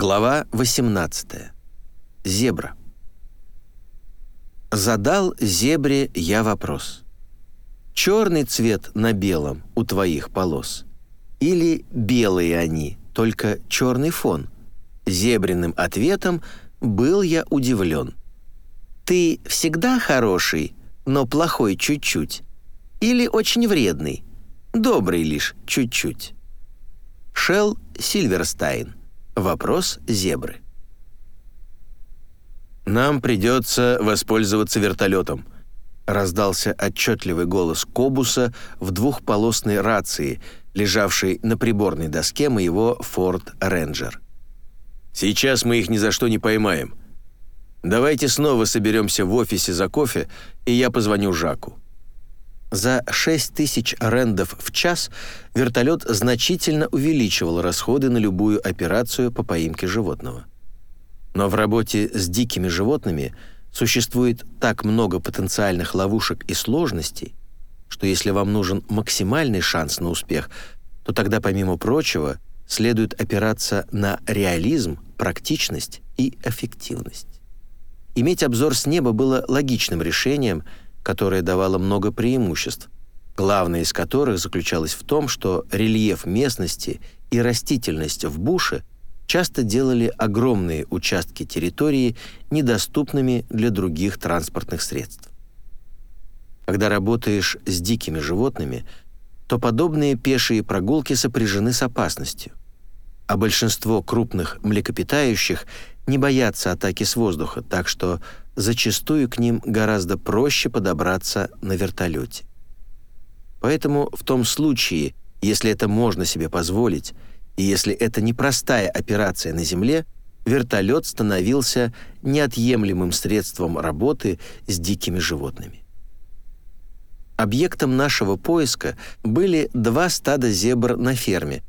Глава 18. Зебра. Задал зебре я вопрос. Черный цвет на белом у твоих полос? Или белые они, только черный фон? Зебриным ответом был я удивлен. Ты всегда хороший, но плохой чуть-чуть? Или очень вредный, добрый лишь чуть-чуть? Шел Сильверстайн. Вопрос зебры. «Нам придется воспользоваться вертолетом», — раздался отчетливый голос Кобуса в двухполосной рации, лежавшей на приборной доске моего Ford Ranger. «Сейчас мы их ни за что не поймаем. Давайте снова соберемся в офисе за кофе, и я позвоню Жаку». За 6 тысяч рендов в час вертолет значительно увеличивал расходы на любую операцию по поимке животного. Но в работе с дикими животными существует так много потенциальных ловушек и сложностей, что если вам нужен максимальный шанс на успех, то тогда, помимо прочего, следует опираться на реализм, практичность и эффективность. Иметь обзор с неба было логичным решением – которое давало много преимуществ, главное из которых заключалось в том, что рельеф местности и растительность в буше часто делали огромные участки территории недоступными для других транспортных средств. Когда работаешь с дикими животными, то подобные пешие прогулки сопряжены с опасностью, а большинство крупных млекопитающих не боятся атаки с воздуха, так что зачастую к ним гораздо проще подобраться на вертолете. Поэтому в том случае, если это можно себе позволить, и если это непростая операция на Земле, вертолет становился неотъемлемым средством работы с дикими животными. Объектом нашего поиска были два стада зебр на ферме,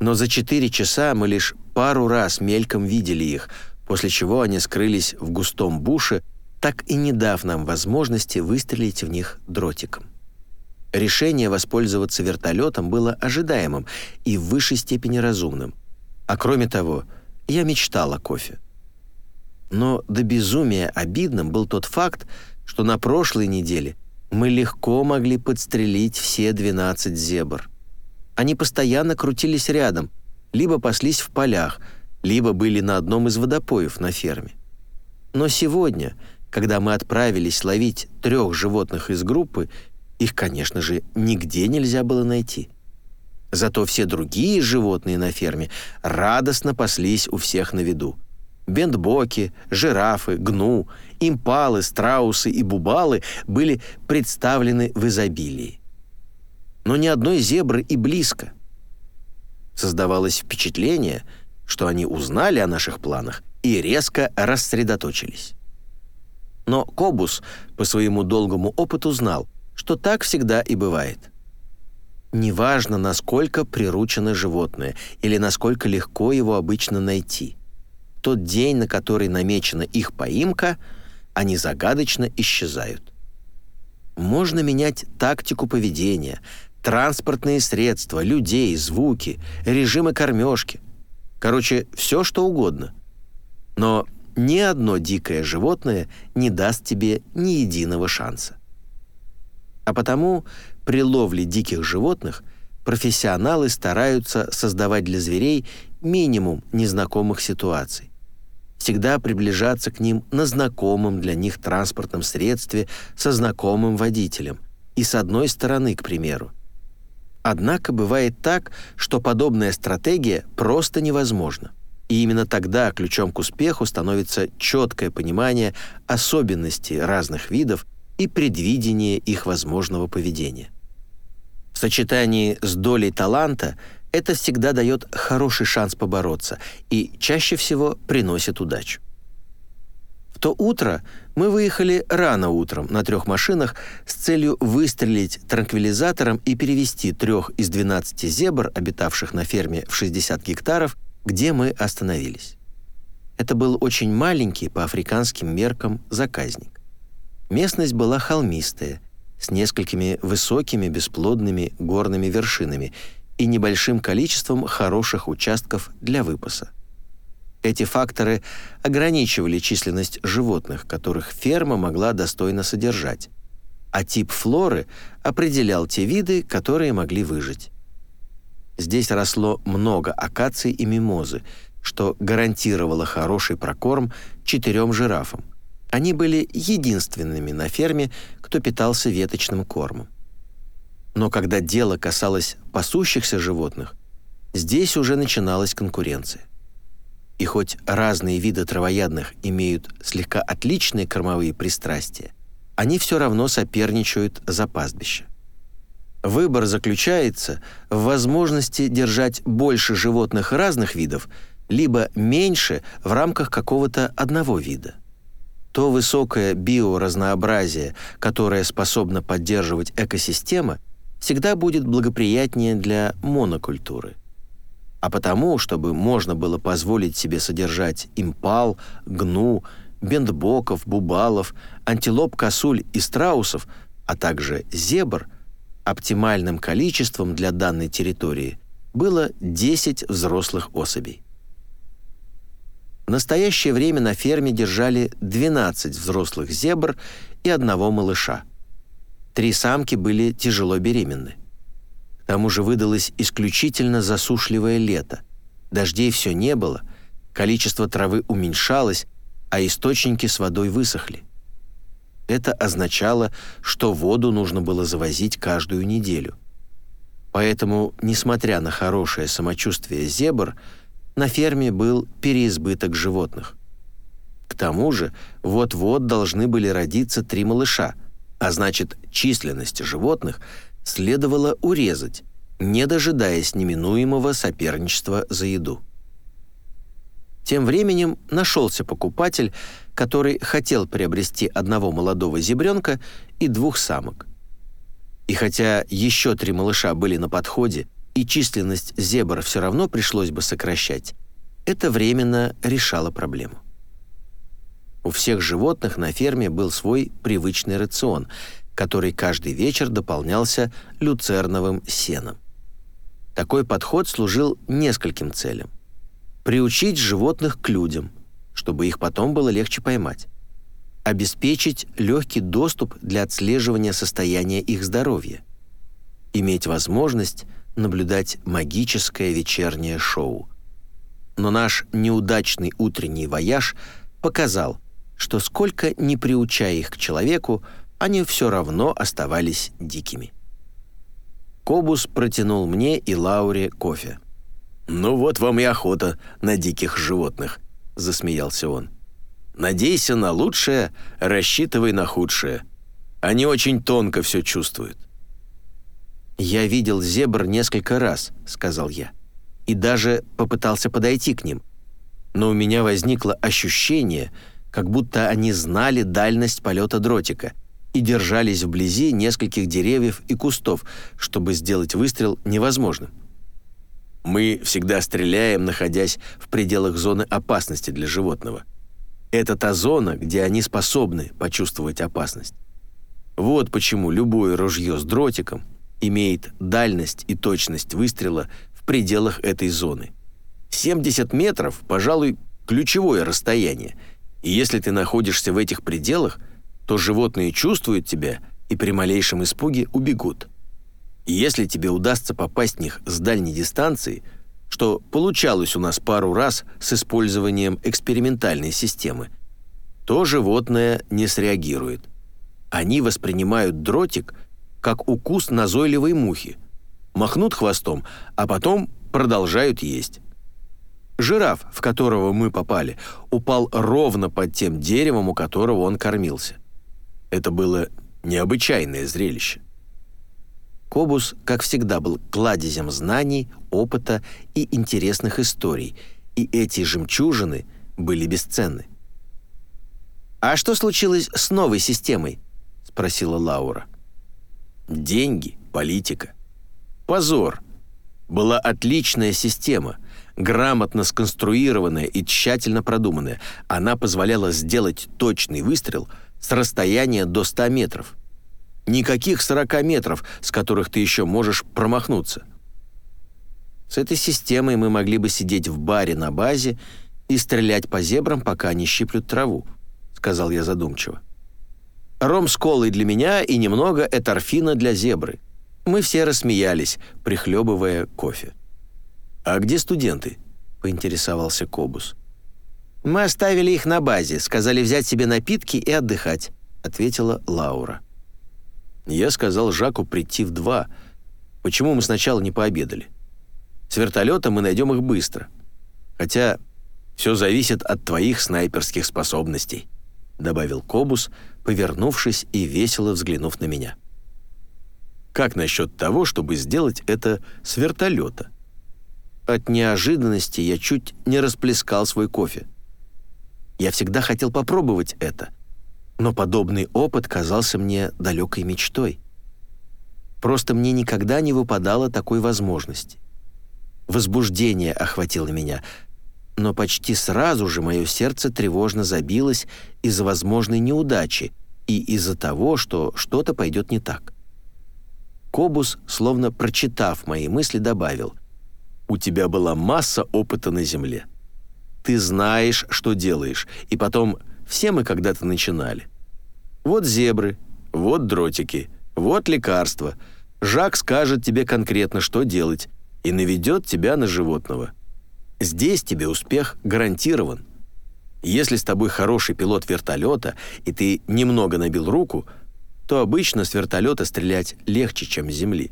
но за четыре часа мы лишь пару раз мельком видели их – после чего они скрылись в густом буше, так и не дав нам возможности выстрелить в них дротиком. Решение воспользоваться вертолетом было ожидаемым и в высшей степени разумным. А кроме того, я мечтал о кофе. Но до безумия обидным был тот факт, что на прошлой неделе мы легко могли подстрелить все 12 зебр. Они постоянно крутились рядом, либо паслись в полях – либо были на одном из водопоев на ферме. Но сегодня, когда мы отправились ловить трех животных из группы, их, конечно же, нигде нельзя было найти. Зато все другие животные на ферме радостно паслись у всех на виду. Бендбоки, жирафы, гну, импалы, страусы и бубалы были представлены в изобилии. Но ни одной зебры и близко. Создавалось впечатление – что они узнали о наших планах и резко рассредоточились. Но Кобус по своему долгому опыту знал, что так всегда и бывает. Неважно, насколько приручено животное или насколько легко его обычно найти. тот день, на который намечена их поимка, они загадочно исчезают. Можно менять тактику поведения, транспортные средства, людей, звуки, режимы кормежки, Короче, все что угодно. Но ни одно дикое животное не даст тебе ни единого шанса. А потому при ловле диких животных профессионалы стараются создавать для зверей минимум незнакомых ситуаций. Всегда приближаться к ним на знакомом для них транспортном средстве со знакомым водителем. И с одной стороны, к примеру, Однако бывает так, что подобная стратегия просто невозможна. И именно тогда ключом к успеху становится четкое понимание особенностей разных видов и предвидение их возможного поведения. В сочетании с долей таланта это всегда дает хороший шанс побороться и чаще всего приносит удачу. В то утро мы выехали рано утром на трех машинах с целью выстрелить транквилизатором и перевести трех из 12 зебр, обитавших на ферме в 60 гектаров, где мы остановились. Это был очень маленький по африканским меркам заказник. Местность была холмистая, с несколькими высокими бесплодными горными вершинами и небольшим количеством хороших участков для выпаса. Эти факторы ограничивали численность животных, которых ферма могла достойно содержать, а тип флоры определял те виды, которые могли выжить. Здесь росло много акаций и мимозы, что гарантировало хороший прокорм четырем жирафам. Они были единственными на ферме, кто питался веточным кормом. Но когда дело касалось пасущихся животных, здесь уже начиналась конкуренция. И хоть разные виды травоядных имеют слегка отличные кормовые пристрастия, они все равно соперничают за пастбище. Выбор заключается в возможности держать больше животных разных видов, либо меньше в рамках какого-то одного вида. То высокое биоразнообразие, которое способно поддерживать экосистема, всегда будет благоприятнее для монокультуры. А потому, чтобы можно было позволить себе содержать импал, гну, бендбоков, бубалов, антилоп, косуль и страусов, а также зебр – Оптимальным количеством для данной территории было 10 взрослых особей. В настоящее время на ферме держали 12 взрослых зебр и одного малыша. Три самки были тяжело беременны. К тому же выдалось исключительно засушливое лето. Дождей все не было, количество травы уменьшалось, а источники с водой высохли. Это означало, что воду нужно было завозить каждую неделю. Поэтому, несмотря на хорошее самочувствие зебр, на ферме был переизбыток животных. К тому же, вот-вот должны были родиться три малыша, а значит, численность животных следовало урезать, не дожидаясь неминуемого соперничества за еду. Тем временем нашелся покупатель, который хотел приобрести одного молодого зебренка и двух самок. И хотя еще три малыша были на подходе, и численность зебр все равно пришлось бы сокращать, это временно решало проблему. У всех животных на ферме был свой привычный рацион, который каждый вечер дополнялся люцерновым сеном. Такой подход служил нескольким целям приучить животных к людям, чтобы их потом было легче поймать, обеспечить легкий доступ для отслеживания состояния их здоровья, иметь возможность наблюдать магическое вечернее шоу. Но наш неудачный утренний вояж показал, что сколько не приучая их к человеку, они все равно оставались дикими. Кобус протянул мне и Лауре кофе. «Ну вот вам и охота на диких животных», — засмеялся он. «Надейся на лучшее, рассчитывай на худшее. Они очень тонко все чувствуют». «Я видел зебр несколько раз», — сказал я, «и даже попытался подойти к ним. Но у меня возникло ощущение, как будто они знали дальность полета дротика и держались вблизи нескольких деревьев и кустов, чтобы сделать выстрел невозможным. Мы всегда стреляем, находясь в пределах зоны опасности для животного. Это та зона, где они способны почувствовать опасность. Вот почему любое ружье с дротиком имеет дальность и точность выстрела в пределах этой зоны. 70 метров, пожалуй, ключевое расстояние. И если ты находишься в этих пределах, то животные чувствуют тебя и при малейшем испуге убегут. И если тебе удастся попасть в них с дальней дистанции, что получалось у нас пару раз с использованием экспериментальной системы, то животное не среагирует. Они воспринимают дротик как укус назойливой мухи, махнут хвостом, а потом продолжают есть. Жираф, в которого мы попали, упал ровно под тем деревом, у которого он кормился. Это было необычайное зрелище. Кобус, как всегда, был кладезем знаний, опыта и интересных историй, и эти жемчужины были бесценны. «А что случилось с новой системой?» — спросила Лаура. «Деньги, политика. Позор. Была отличная система, грамотно сконструированная и тщательно продуманная. Она позволяла сделать точный выстрел с расстояния до 100 метров. Никаких 40 метров, с которых ты еще можешь промахнуться. С этой системой мы могли бы сидеть в баре на базе и стрелять по зебрам, пока они щиплют траву», — сказал я задумчиво. «Ром с колой для меня и немного эторфина для зебры». Мы все рассмеялись, прихлебывая кофе. «А где студенты?» — поинтересовался Кобус. «Мы оставили их на базе, сказали взять себе напитки и отдыхать», — ответила Лаура. Я сказал Жаку прийти в два. Почему мы сначала не пообедали? С вертолета мы найдем их быстро. Хотя все зависит от твоих снайперских способностей», — добавил Кобус, повернувшись и весело взглянув на меня. «Как насчет того, чтобы сделать это с вертолета?» От неожиданности я чуть не расплескал свой кофе. Я всегда хотел попробовать это, но подобный опыт казался мне далекой мечтой. Просто мне никогда не выпадало такой возможности. Возбуждение охватило меня, но почти сразу же мое сердце тревожно забилось из-за возможной неудачи и из-за того, что что-то пойдет не так. Кобус, словно прочитав мои мысли, добавил, «У тебя была масса опыта на Земле. Ты знаешь, что делаешь, и потом все мы когда-то начинали. Вот зебры, вот дротики, вот лекарства. Жак скажет тебе конкретно, что делать, и наведет тебя на животного. Здесь тебе успех гарантирован. Если с тобой хороший пилот вертолета, и ты немного набил руку, то обычно с вертолета стрелять легче, чем с земли.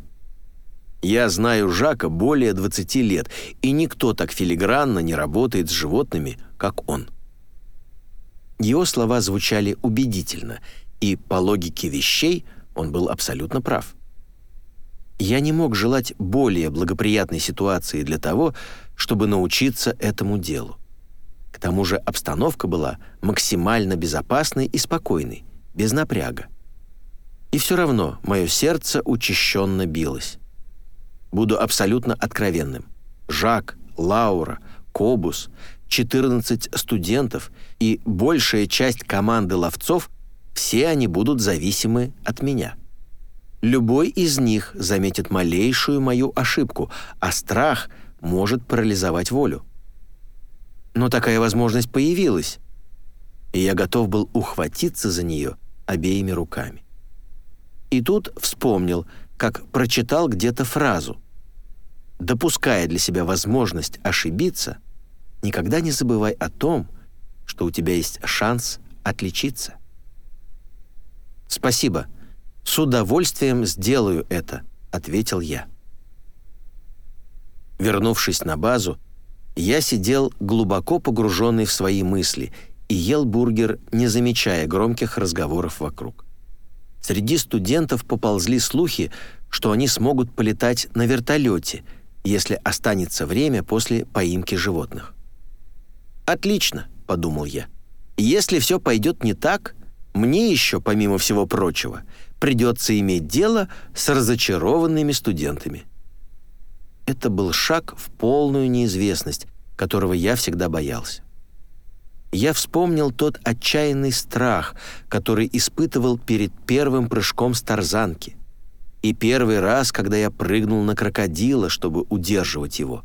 Я знаю Жака более 20 лет, и никто так филигранно не работает с животными, как он. Его слова звучали убедительно, и по логике вещей он был абсолютно прав. Я не мог желать более благоприятной ситуации для того, чтобы научиться этому делу. К тому же обстановка была максимально безопасной и спокойной, без напряга. И все равно мое сердце учащенно билось. Буду абсолютно откровенным. Жак, Лаура, Кобус, 14 студентов и большая часть команды ловцов все они будут зависимы от меня. Любой из них заметит малейшую мою ошибку, а страх может парализовать волю. Но такая возможность появилась, и я готов был ухватиться за нее обеими руками. И тут вспомнил, как прочитал где-то фразу допуская для себя возможность ошибиться, никогда не забывай о том, что у тебя есть шанс отличиться. «Спасибо. С удовольствием сделаю это», — ответил я. Вернувшись на базу, я сидел глубоко погруженный в свои мысли и ел бургер, не замечая громких разговоров вокруг. Среди студентов поползли слухи, что они смогут полетать на вертолете — если останется время после поимки животных. «Отлично», — подумал я. «Если все пойдет не так, мне еще, помимо всего прочего, придется иметь дело с разочарованными студентами». Это был шаг в полную неизвестность, которого я всегда боялся. Я вспомнил тот отчаянный страх, который испытывал перед первым прыжком с тарзанки — и первый раз, когда я прыгнул на крокодила, чтобы удерживать его.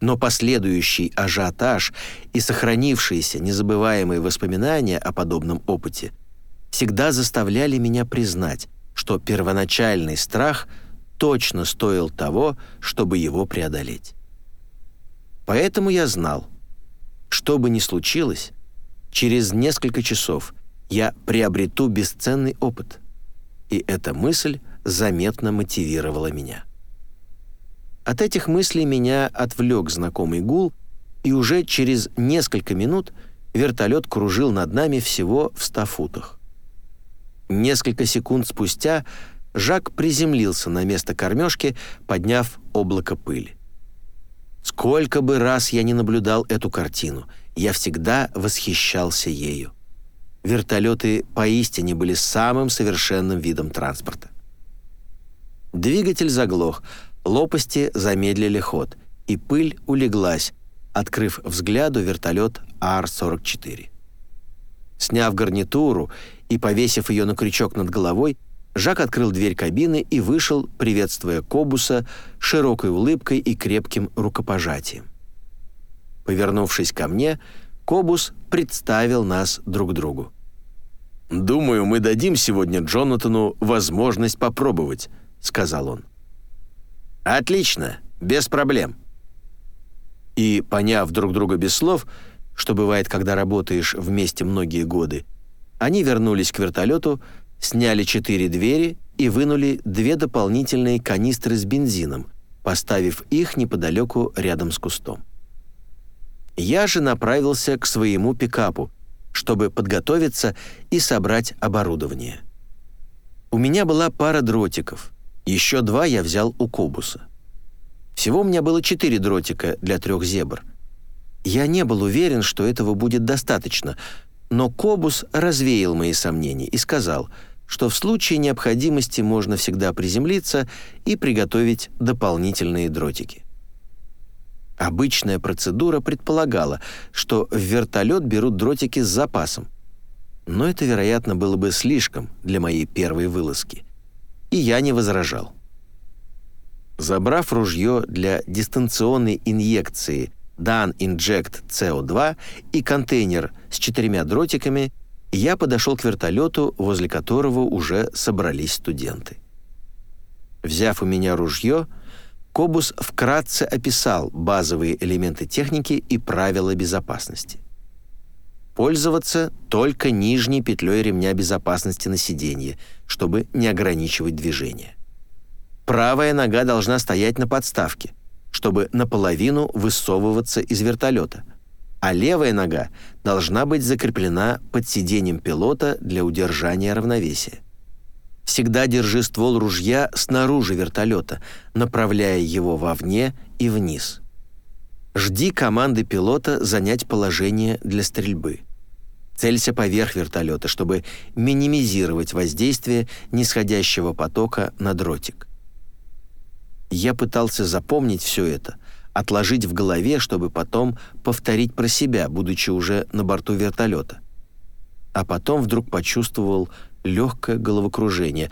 Но последующий ажиотаж и сохранившиеся незабываемые воспоминания о подобном опыте всегда заставляли меня признать, что первоначальный страх точно стоил того, чтобы его преодолеть. Поэтому я знал, что бы ни случилось, через несколько часов я приобрету бесценный опыт. И эта мысль заметно мотивировала меня. От этих мыслей меня отвлек знакомый гул, и уже через несколько минут вертолет кружил над нами всего в ста футах. Несколько секунд спустя Жак приземлился на место кормежки, подняв облако пыли. Сколько бы раз я не наблюдал эту картину, я всегда восхищался ею. Вертолеты поистине были самым совершенным видом транспорта. Двигатель заглох, лопасти замедлили ход, и пыль улеглась, открыв взгляду вертолет Ар-44. Сняв гарнитуру и повесив ее на крючок над головой, Жак открыл дверь кабины и вышел, приветствуя Кобуса широкой улыбкой и крепким рукопожатием. Повернувшись ко мне, Кобус представил нас друг другу. «Думаю, мы дадим сегодня Джонатану возможность попробовать», — сказал он. «Отлично, без проблем». И, поняв друг друга без слов, что бывает, когда работаешь вместе многие годы, они вернулись к вертолету, сняли четыре двери и вынули две дополнительные канистры с бензином, поставив их неподалеку рядом с кустом. Я же направился к своему пикапу, чтобы подготовиться и собрать оборудование. У меня была пара дротиков, еще два я взял у Кобуса. Всего у меня было четыре дротика для трех зебр. Я не был уверен, что этого будет достаточно, но Кобус развеял мои сомнения и сказал, что в случае необходимости можно всегда приземлиться и приготовить дополнительные дротики. Обычная процедура предполагала, что в вертолет берут дротики с запасом. Но это, вероятно, было бы слишком для моей первой вылазки. И я не возражал. Забрав ружье для дистанционной инъекции Dan Inject CO2 и контейнер с четырьмя дротиками, я подошел к вертолету, возле которого уже собрались студенты. Взяв у меня ружье, Кобус вкратце описал базовые элементы техники и правила безопасности. Пользоваться только нижней петлей ремня безопасности на сиденье, чтобы не ограничивать движение. Правая нога должна стоять на подставке, чтобы наполовину высовываться из вертолета, а левая нога должна быть закреплена под сиденьем пилота для удержания равновесия. Всегда держи ствол ружья снаружи вертолета, направляя его вовне и вниз. Жди команды пилота занять положение для стрельбы. Целься поверх вертолета, чтобы минимизировать воздействие нисходящего потока на дротик. Я пытался запомнить все это, отложить в голове, чтобы потом повторить про себя, будучи уже на борту вертолета. А потом вдруг почувствовал легкое головокружение.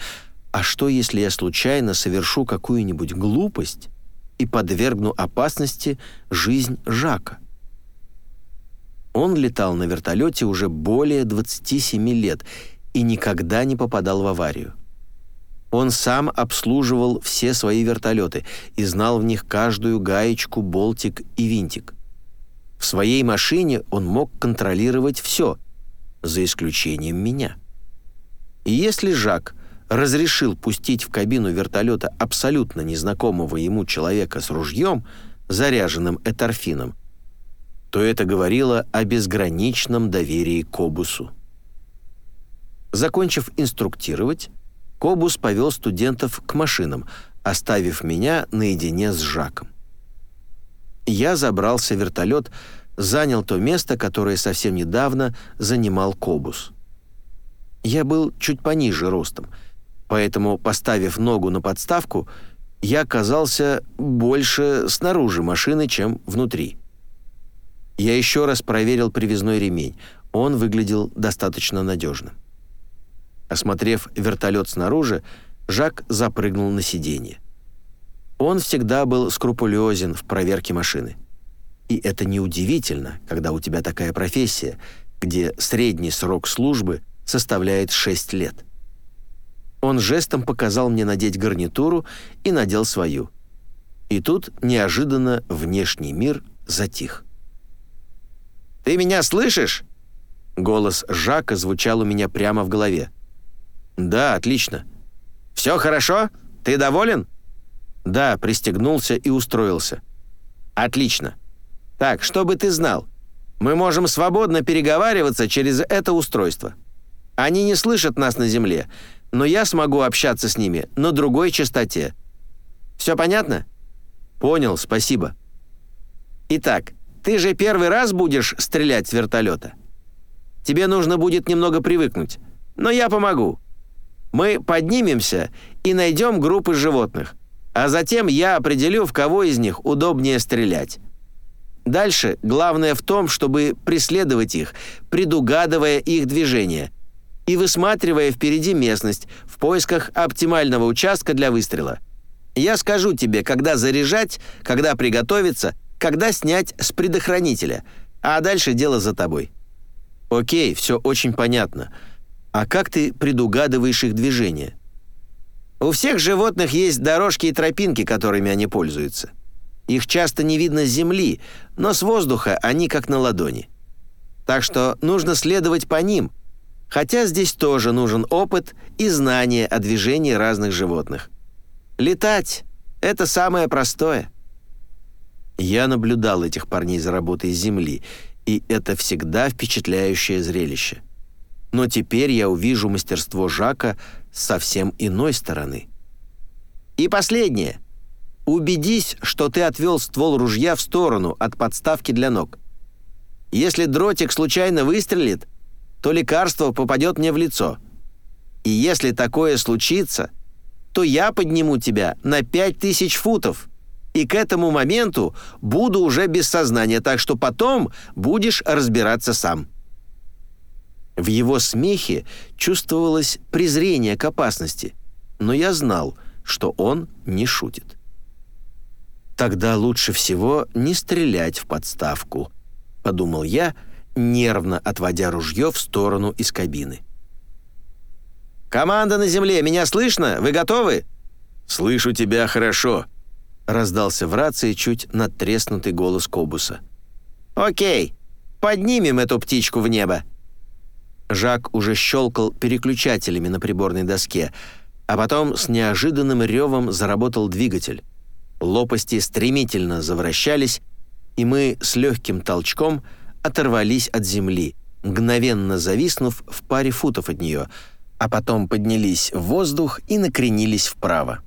А что, если я случайно совершу какую-нибудь глупость и подвергну опасности жизнь Жака? Он летал на вертолете уже более 27 лет и никогда не попадал в аварию. Он сам обслуживал все свои вертолеты и знал в них каждую гаечку, болтик и винтик. В своей машине он мог контролировать все, за исключением меня. И если Жак разрешил пустить в кабину вертолета абсолютно незнакомого ему человека с ружьем, заряженным эторфином, то это говорило о безграничном доверии Кобусу. Закончив инструктировать, Кобус повел студентов к машинам, оставив меня наедине с Жаком. Я забрался в вертолет, занял то место, которое совсем недавно занимал Кобус. Я был чуть пониже ростом, поэтому, поставив ногу на подставку, я оказался больше снаружи машины, чем внутри. Я еще раз проверил привязной ремень. Он выглядел достаточно надежным. Осмотрев вертолет снаружи, Жак запрыгнул на сиденье. Он всегда был скрупулезен в проверке машины. И это неудивительно, когда у тебя такая профессия, где средний срок службы – составляет 6 лет. Он жестом показал мне надеть гарнитуру и надел свою. И тут неожиданно внешний мир затих. «Ты меня слышишь?» Голос Жака звучал у меня прямо в голове. «Да, отлично». «Все хорошо? Ты доволен?» «Да», пристегнулся и устроился. «Отлично. Так, чтобы ты знал, мы можем свободно переговариваться через это устройство. Они не слышат нас на Земле, но я смогу общаться с ними на другой частоте. Все понятно? Понял, спасибо. Итак, ты же первый раз будешь стрелять с вертолета. Тебе нужно будет немного привыкнуть, но я помогу. Мы поднимемся и найдем группы животных, а затем я определю, в кого из них удобнее стрелять. Дальше главное в том, чтобы преследовать их, предугадывая их движения – и высматривая впереди местность в поисках оптимального участка для выстрела. Я скажу тебе, когда заряжать, когда приготовиться, когда снять с предохранителя, а дальше дело за тобой». «Окей, все очень понятно. А как ты предугадываешь их движение?» «У всех животных есть дорожки и тропинки, которыми они пользуются. Их часто не видно с земли, но с воздуха они как на ладони. Так что нужно следовать по ним, хотя здесь тоже нужен опыт и знание о движении разных животных. Летать — это самое простое». Я наблюдал этих парней за работой с земли, и это всегда впечатляющее зрелище. Но теперь я увижу мастерство Жака с совсем иной стороны. И последнее. Убедись, что ты отвел ствол ружья в сторону от подставки для ног. Если дротик случайно выстрелит, то лекарство попадет мне в лицо. И если такое случится, то я подниму тебя на 5000 футов, и к этому моменту буду уже без сознания, так что потом будешь разбираться сам». В его смехе чувствовалось презрение к опасности, но я знал, что он не шутит. «Тогда лучше всего не стрелять в подставку», — подумал я, нервно отводя ружье в сторону из кабины. «Команда на земле, меня слышно? Вы готовы?» «Слышу тебя хорошо», — раздался в рации чуть надтреснутый голос Кобуса. «Окей, поднимем эту птичку в небо». Жак уже щелкал переключателями на приборной доске, а потом с неожиданным ревом заработал двигатель. Лопасти стремительно завращались, и мы с легким толчком оторвались от земли, мгновенно зависнув в паре футов от нее, а потом поднялись в воздух и накренились вправо.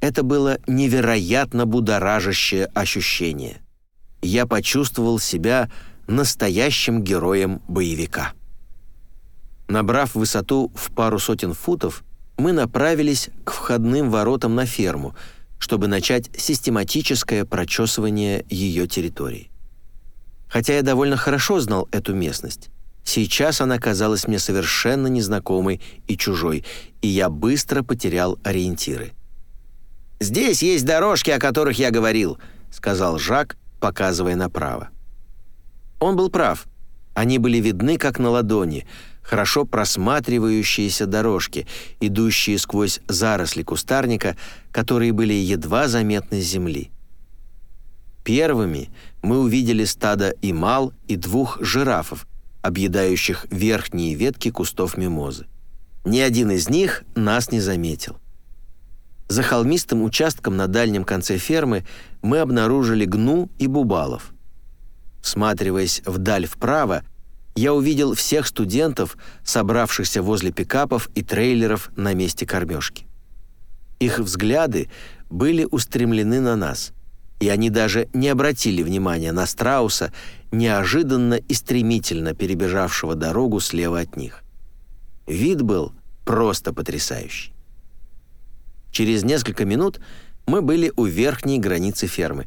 Это было невероятно будоражащее ощущение. Я почувствовал себя настоящим героем боевика. Набрав высоту в пару сотен футов, мы направились к входным воротам на ферму — чтобы начать систематическое прочесывание ее территории. Хотя я довольно хорошо знал эту местность, сейчас она казалась мне совершенно незнакомой и чужой, и я быстро потерял ориентиры. «Здесь есть дорожки, о которых я говорил», — сказал Жак, показывая направо. Он был прав. Они были видны как на ладони — хорошо просматривающиеся дорожки, идущие сквозь заросли кустарника, которые были едва заметны с земли. Первыми мы увидели стадо имал и двух жирафов, объедающих верхние ветки кустов мимозы. Ни один из них нас не заметил. За холмистым участком на дальнем конце фермы мы обнаружили гну и бубалов. Всматриваясь вдаль вправо, я увидел всех студентов, собравшихся возле пикапов и трейлеров на месте кормежки. Их взгляды были устремлены на нас, и они даже не обратили внимания на страуса, неожиданно и стремительно перебежавшего дорогу слева от них. Вид был просто потрясающий. Через несколько минут мы были у верхней границы фермы.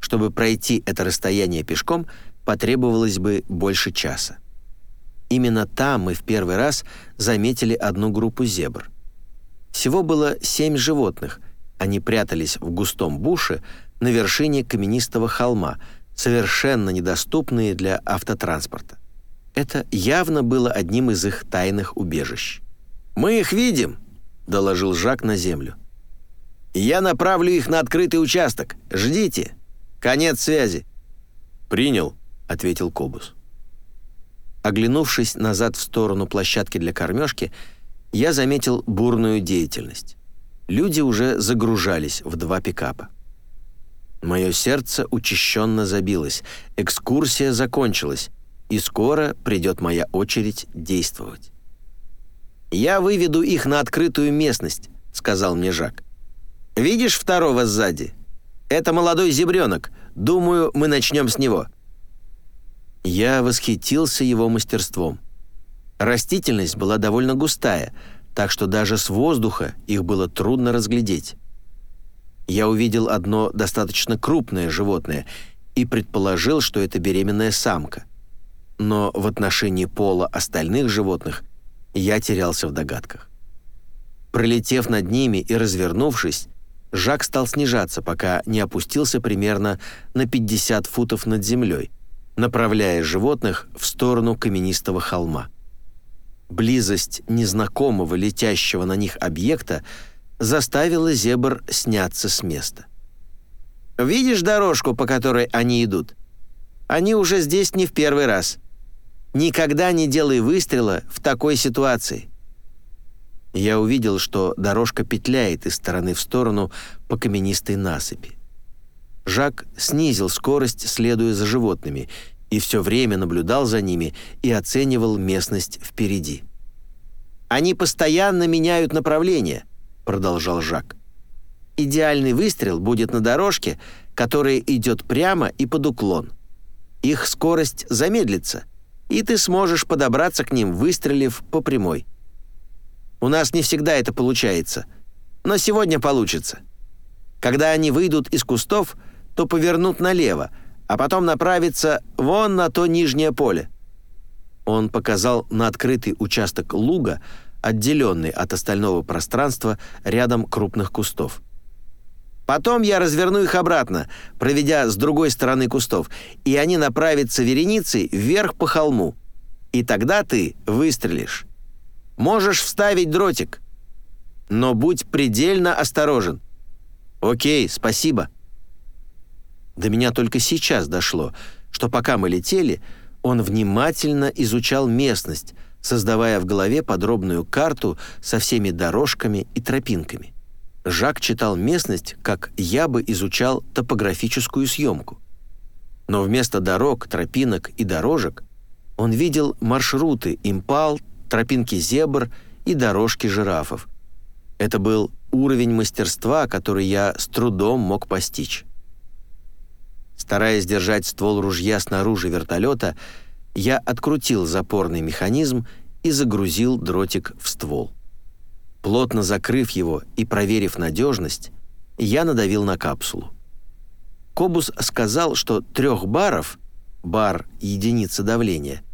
Чтобы пройти это расстояние пешком, потребовалось бы больше часа. Именно там мы в первый раз заметили одну группу зебр. Всего было семь животных. Они прятались в густом буше на вершине каменистого холма, совершенно недоступные для автотранспорта. Это явно было одним из их тайных убежищ. «Мы их видим», — доложил Жак на землю. «Я направлю их на открытый участок. Ждите. Конец связи». «Принял», — ответил Кобус. Оглянувшись назад в сторону площадки для кормежки, я заметил бурную деятельность. Люди уже загружались в два пикапа. Мое сердце учащенно забилось, экскурсия закончилась, и скоро придет моя очередь действовать. «Я выведу их на открытую местность», — сказал мне Жак. «Видишь второго сзади? Это молодой зебренок. Думаю, мы начнем с него». Я восхитился его мастерством. Растительность была довольно густая, так что даже с воздуха их было трудно разглядеть. Я увидел одно достаточно крупное животное и предположил, что это беременная самка. Но в отношении пола остальных животных я терялся в догадках. Пролетев над ними и развернувшись, Жак стал снижаться, пока не опустился примерно на 50 футов над землей, направляя животных в сторону каменистого холма. Близость незнакомого летящего на них объекта заставила зебр сняться с места. «Видишь дорожку, по которой они идут? Они уже здесь не в первый раз. Никогда не делай выстрела в такой ситуации». Я увидел, что дорожка петляет из стороны в сторону по каменистой насыпи. Жак снизил скорость, следуя за животными, и все время наблюдал за ними и оценивал местность впереди. «Они постоянно меняют направление», — продолжал Жак. «Идеальный выстрел будет на дорожке, которая идет прямо и под уклон. Их скорость замедлится, и ты сможешь подобраться к ним, выстрелив по прямой. У нас не всегда это получается, но сегодня получится. Когда они выйдут из кустов, то повернут налево, а потом направятся вон на то нижнее поле. Он показал на открытый участок луга, отделенный от остального пространства рядом крупных кустов. Потом я разверну их обратно, проведя с другой стороны кустов, и они направятся вереницей вверх по холму. И тогда ты выстрелишь. Можешь вставить дротик. Но будь предельно осторожен. Окей, спасибо. До меня только сейчас дошло, что пока мы летели, он внимательно изучал местность, создавая в голове подробную карту со всеми дорожками и тропинками. Жак читал местность, как я бы изучал топографическую съемку. Но вместо дорог, тропинок и дорожек он видел маршруты импал, тропинки зебр и дорожки жирафов. Это был уровень мастерства, который я с трудом мог постичь. Стараясь держать ствол ружья снаружи вертолета, я открутил запорный механизм и загрузил дротик в ствол. Плотно закрыв его и проверив надежность, я надавил на капсулу. Кобус сказал, что трех баров, бар — единица давления,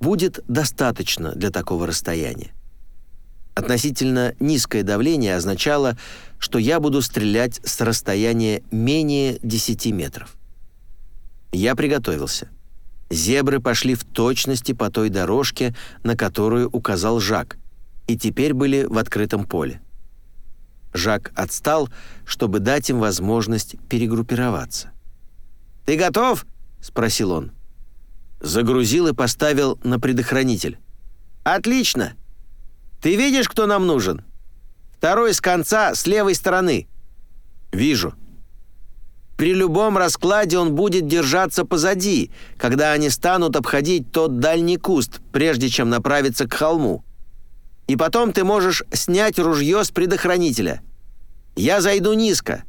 будет достаточно для такого расстояния. Относительно низкое давление означало, что я буду стрелять с расстояния менее 10 метров. Я приготовился. Зебры пошли в точности по той дорожке, на которую указал Жак, и теперь были в открытом поле. Жак отстал, чтобы дать им возможность перегруппироваться. «Ты готов?» — спросил он. Загрузил и поставил на предохранитель. «Отлично! Ты видишь, кто нам нужен? Второй с конца, с левой стороны». «Вижу», при любом раскладе он будет держаться позади, когда они станут обходить тот дальний куст, прежде чем направиться к холму. И потом ты можешь снять ружье с предохранителя. Я зайду низко.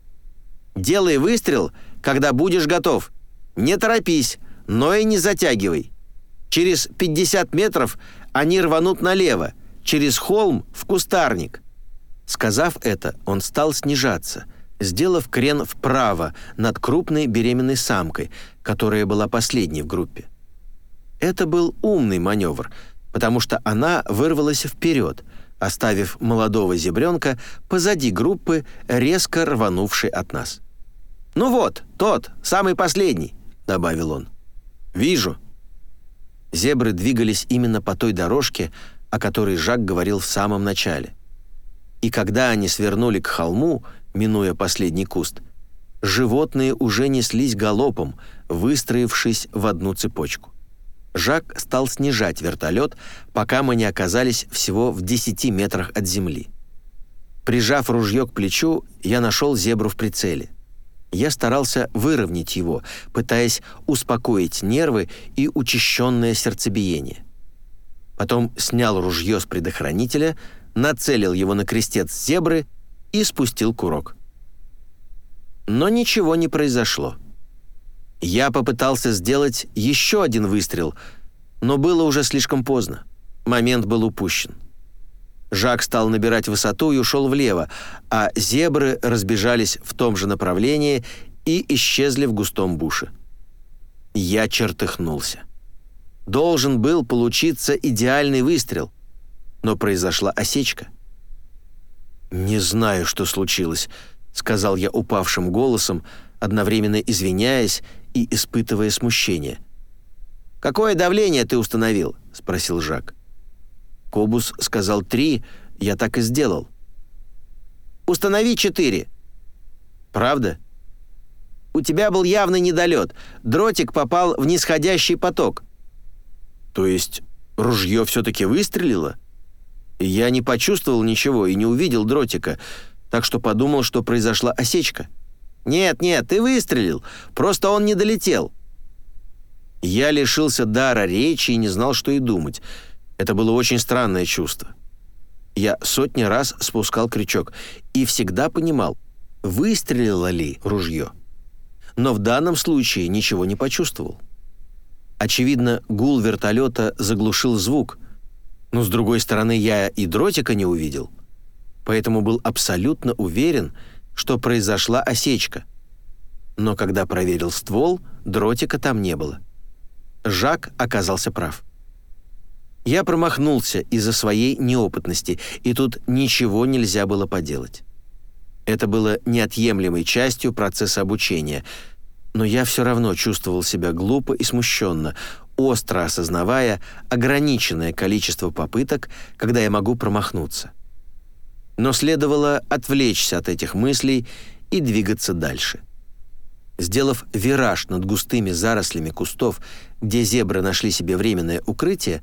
Делай выстрел, когда будешь готов. Не торопись, но и не затягивай. Через 50 метров они рванут налево, через холм в кустарник. Сказав это, он стал снижаться – сделав крен вправо над крупной беременной самкой, которая была последней в группе. Это был умный маневр, потому что она вырвалась вперед, оставив молодого зебренка позади группы, резко рванувшей от нас. «Ну вот, тот, самый последний», — добавил он. «Вижу». Зебры двигались именно по той дорожке, о которой Жак говорил в самом начале. И когда они свернули к холму, минуя последний куст, животные уже неслись галопом, выстроившись в одну цепочку. Жак стал снижать вертолет, пока мы не оказались всего в 10 метрах от земли. Прижав ружье к плечу, я нашел зебру в прицеле. Я старался выровнять его, пытаясь успокоить нервы и учащенное сердцебиение. Потом снял ружье с предохранителя, нацелил его на крестец зебры и спустил курок. Но ничего не произошло. Я попытался сделать еще один выстрел, но было уже слишком поздно. Момент был упущен. Жак стал набирать высоту и ушел влево, а зебры разбежались в том же направлении и исчезли в густом буше. Я чертыхнулся. Должен был получиться идеальный выстрел, но произошла осечка. «Не знаю, что случилось», — сказал я упавшим голосом, одновременно извиняясь и испытывая смущение. «Какое давление ты установил?» — спросил Жак. Кобус сказал три, я так и сделал. «Установи четыре». «Правда?» «У тебя был явный недолет. Дротик попал в нисходящий поток». «То есть ружье все-таки выстрелило?» Я не почувствовал ничего и не увидел дротика, так что подумал, что произошла осечка. «Нет, нет, ты выстрелил, просто он не долетел». Я лишился дара речи и не знал, что и думать. Это было очень странное чувство. Я сотни раз спускал крючок и всегда понимал, выстрелило ли ружье. Но в данном случае ничего не почувствовал. Очевидно, гул вертолета заглушил звук, но с другой стороны я и дротика не увидел, поэтому был абсолютно уверен, что произошла осечка. Но когда проверил ствол, дротика там не было. Жак оказался прав. Я промахнулся из-за своей неопытности, и тут ничего нельзя было поделать. Это было неотъемлемой частью процесса обучения, но я все равно чувствовал себя глупо и смущенно, остро осознавая ограниченное количество попыток, когда я могу промахнуться. Но следовало отвлечься от этих мыслей и двигаться дальше. Сделав вираж над густыми зарослями кустов, где зебры нашли себе временное укрытие,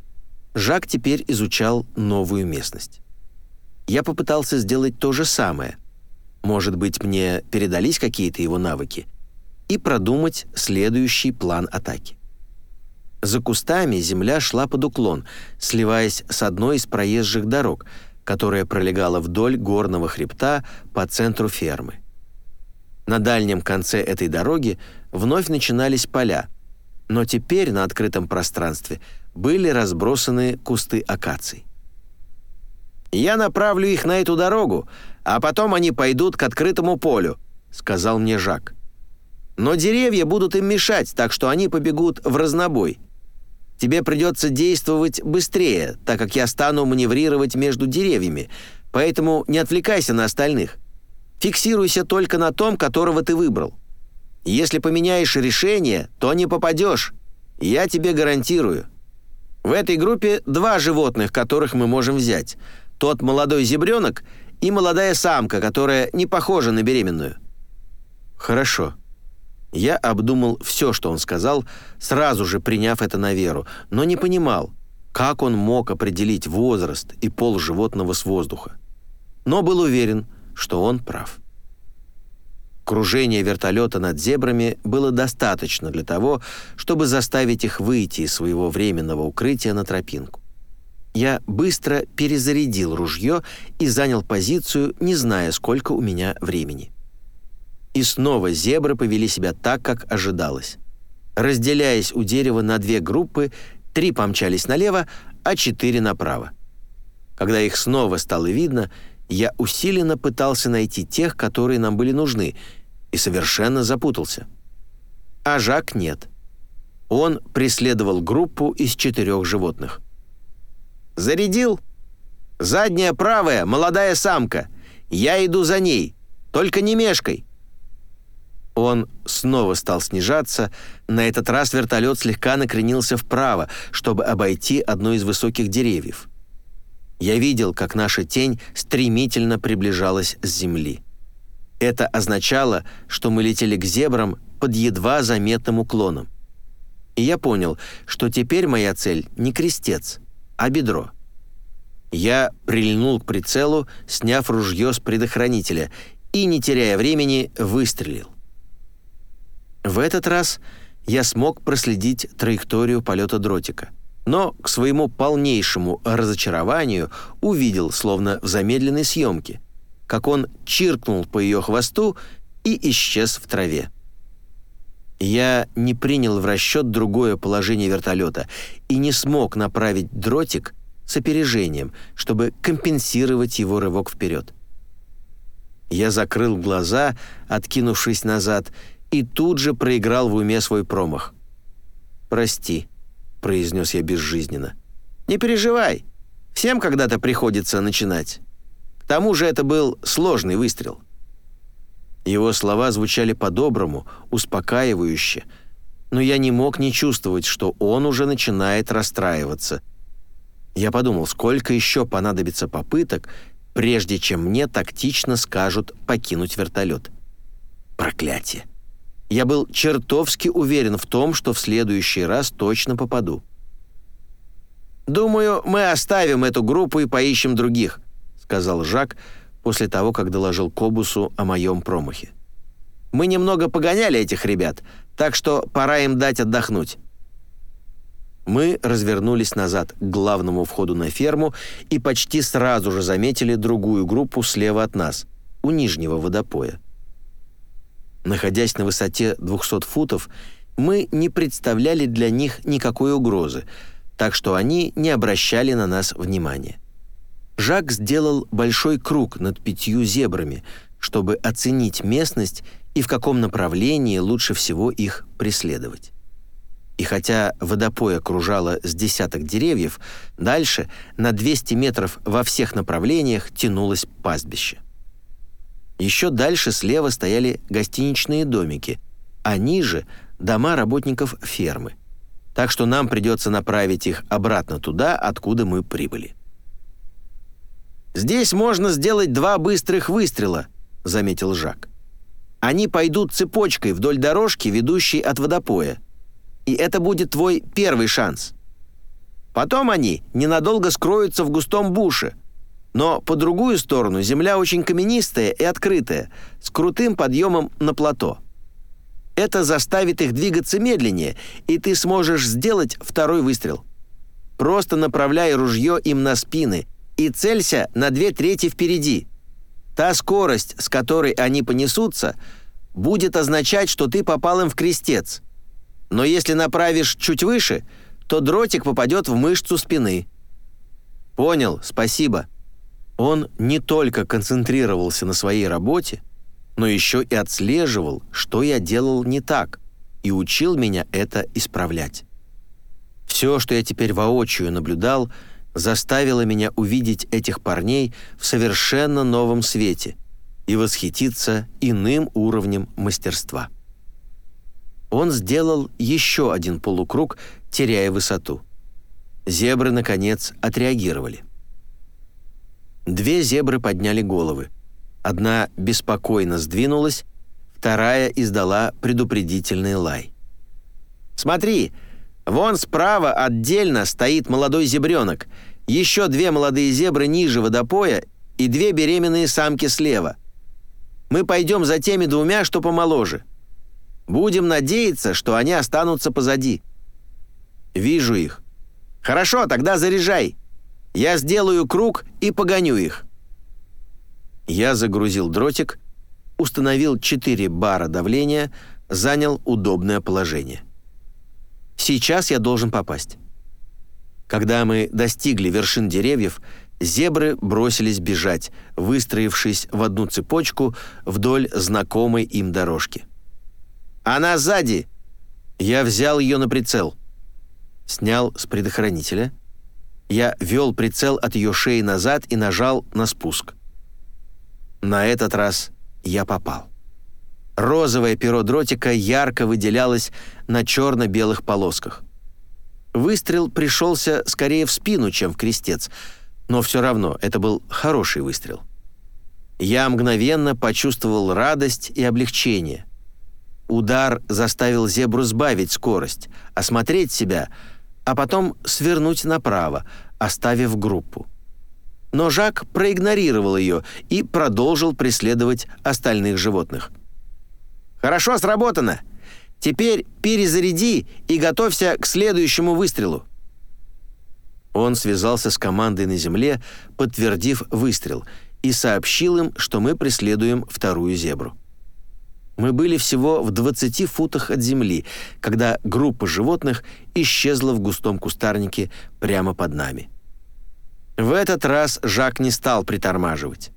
Жак теперь изучал новую местность. Я попытался сделать то же самое. Может быть, мне передались какие-то его навыки, и продумать следующий план атаки. За кустами земля шла под уклон, сливаясь с одной из проезжих дорог, которая пролегала вдоль горного хребта по центру фермы. На дальнем конце этой дороги вновь начинались поля, но теперь на открытом пространстве были разбросаны кусты акаций. «Я направлю их на эту дорогу, а потом они пойдут к открытому полю», — сказал мне Жак. «Но деревья будут им мешать, так что они побегут в разнобой. Тебе придется действовать быстрее, так как я стану маневрировать между деревьями, поэтому не отвлекайся на остальных. Фиксируйся только на том, которого ты выбрал. Если поменяешь решение, то не попадешь. Я тебе гарантирую. В этой группе два животных, которых мы можем взять. Тот молодой зебренок и молодая самка, которая не похожа на беременную. Хорошо. Я обдумал все, что он сказал, сразу же приняв это на веру, но не понимал, как он мог определить возраст и пол животного с воздуха. Но был уверен, что он прав. Кружение вертолета над зебрами было достаточно для того, чтобы заставить их выйти из своего временного укрытия на тропинку. Я быстро перезарядил ружье и занял позицию, не зная, сколько у меня времени. И снова зебры повели себя так, как ожидалось. Разделяясь у дерева на две группы, три помчались налево, а четыре направо. Когда их снова стало видно, я усиленно пытался найти тех, которые нам были нужны, и совершенно запутался. А Жак нет. Он преследовал группу из четырех животных. «Зарядил? Задняя правая, молодая самка. Я иду за ней. Только не мешкай!» Он снова стал снижаться. На этот раз вертолет слегка накренился вправо, чтобы обойти одно из высоких деревьев. Я видел, как наша тень стремительно приближалась с земли. Это означало, что мы летели к зебрам под едва заметным уклоном. И я понял, что теперь моя цель не крестец, а бедро. Я прильнул к прицелу, сняв ружье с предохранителя, и, не теряя времени, выстрелил. В этот раз я смог проследить траекторию полета дротика, но к своему полнейшему разочарованию увидел, словно в замедленной съемке, как он чиркнул по ее хвосту и исчез в траве. Я не принял в расчет другое положение вертолета и не смог направить дротик с опережением, чтобы компенсировать его рывок вперед. Я закрыл глаза, откинувшись назад, и тут же проиграл в уме свой промах. «Прости», — произнес я безжизненно. «Не переживай. Всем когда-то приходится начинать. К тому же это был сложный выстрел». Его слова звучали по-доброму, успокаивающе, но я не мог не чувствовать, что он уже начинает расстраиваться. Я подумал, сколько еще понадобится попыток, прежде чем мне тактично скажут покинуть вертолет. Проклятие. Я был чертовски уверен в том, что в следующий раз точно попаду. «Думаю, мы оставим эту группу и поищем других», — сказал Жак после того, как доложил Кобусу о моем промахе. «Мы немного погоняли этих ребят, так что пора им дать отдохнуть». Мы развернулись назад к главному входу на ферму и почти сразу же заметили другую группу слева от нас, у нижнего водопоя. Находясь на высоте 200 футов, мы не представляли для них никакой угрозы, так что они не обращали на нас внимания. Жак сделал большой круг над пятью зебрами, чтобы оценить местность и в каком направлении лучше всего их преследовать. И хотя водопой окружало с десяток деревьев, дальше, на 200 метров во всех направлениях, тянулось пастбище. Еще дальше слева стояли гостиничные домики, а ниже – дома работников фермы. Так что нам придется направить их обратно туда, откуда мы прибыли. «Здесь можно сделать два быстрых выстрела», — заметил Жак. «Они пойдут цепочкой вдоль дорожки, ведущей от водопоя. И это будет твой первый шанс. Потом они ненадолго скроются в густом буше, но по другую сторону земля очень каменистая и открытая, с крутым подъемом на плато. Это заставит их двигаться медленнее, и ты сможешь сделать второй выстрел. Просто направляй ружье им на спины и целься на две трети впереди. Та скорость, с которой они понесутся, будет означать, что ты попал им в крестец. Но если направишь чуть выше, то дротик попадет в мышцу спины. Понял, спасибо. Он не только концентрировался на своей работе, но еще и отслеживал, что я делал не так, и учил меня это исправлять. Все, что я теперь воочию наблюдал, заставило меня увидеть этих парней в совершенно новом свете и восхититься иным уровнем мастерства. Он сделал еще один полукруг, теряя высоту. Зебры, наконец, отреагировали. Две зебры подняли головы. Одна беспокойно сдвинулась, вторая издала предупредительный лай. «Смотри, вон справа отдельно стоит молодой зебренок, еще две молодые зебры ниже водопоя и две беременные самки слева. Мы пойдем за теми двумя, что помоложе. Будем надеяться, что они останутся позади». «Вижу их». «Хорошо, тогда заряжай. Я сделаю круг и погоню их». Я загрузил дротик, установил 4 бара давления, занял удобное положение. Сейчас я должен попасть. Когда мы достигли вершин деревьев, зебры бросились бежать, выстроившись в одну цепочку вдоль знакомой им дорожки. «Она сзади!» Я взял ее на прицел. Снял с предохранителя — я вел прицел от ее шеи назад и нажал на спуск. На этот раз я попал. Розовое перо дротика ярко выделялось на черно-белых полосках. Выстрел пришелся скорее в спину, чем в крестец, но все равно это был хороший выстрел. Я мгновенно почувствовал радость и облегчение. Удар заставил зебру сбавить скорость, осмотреть себя — а потом свернуть направо, оставив группу. Но Жак проигнорировал ее и продолжил преследовать остальных животных. «Хорошо сработано. Теперь перезаряди и готовься к следующему выстрелу». Он связался с командой на земле, подтвердив выстрел, и сообщил им, что мы преследуем вторую зебру. Мы были всего в 20 футах от земли, когда группа животных исчезла в густом кустарнике прямо под нами. В этот раз Жак не стал притормаживать.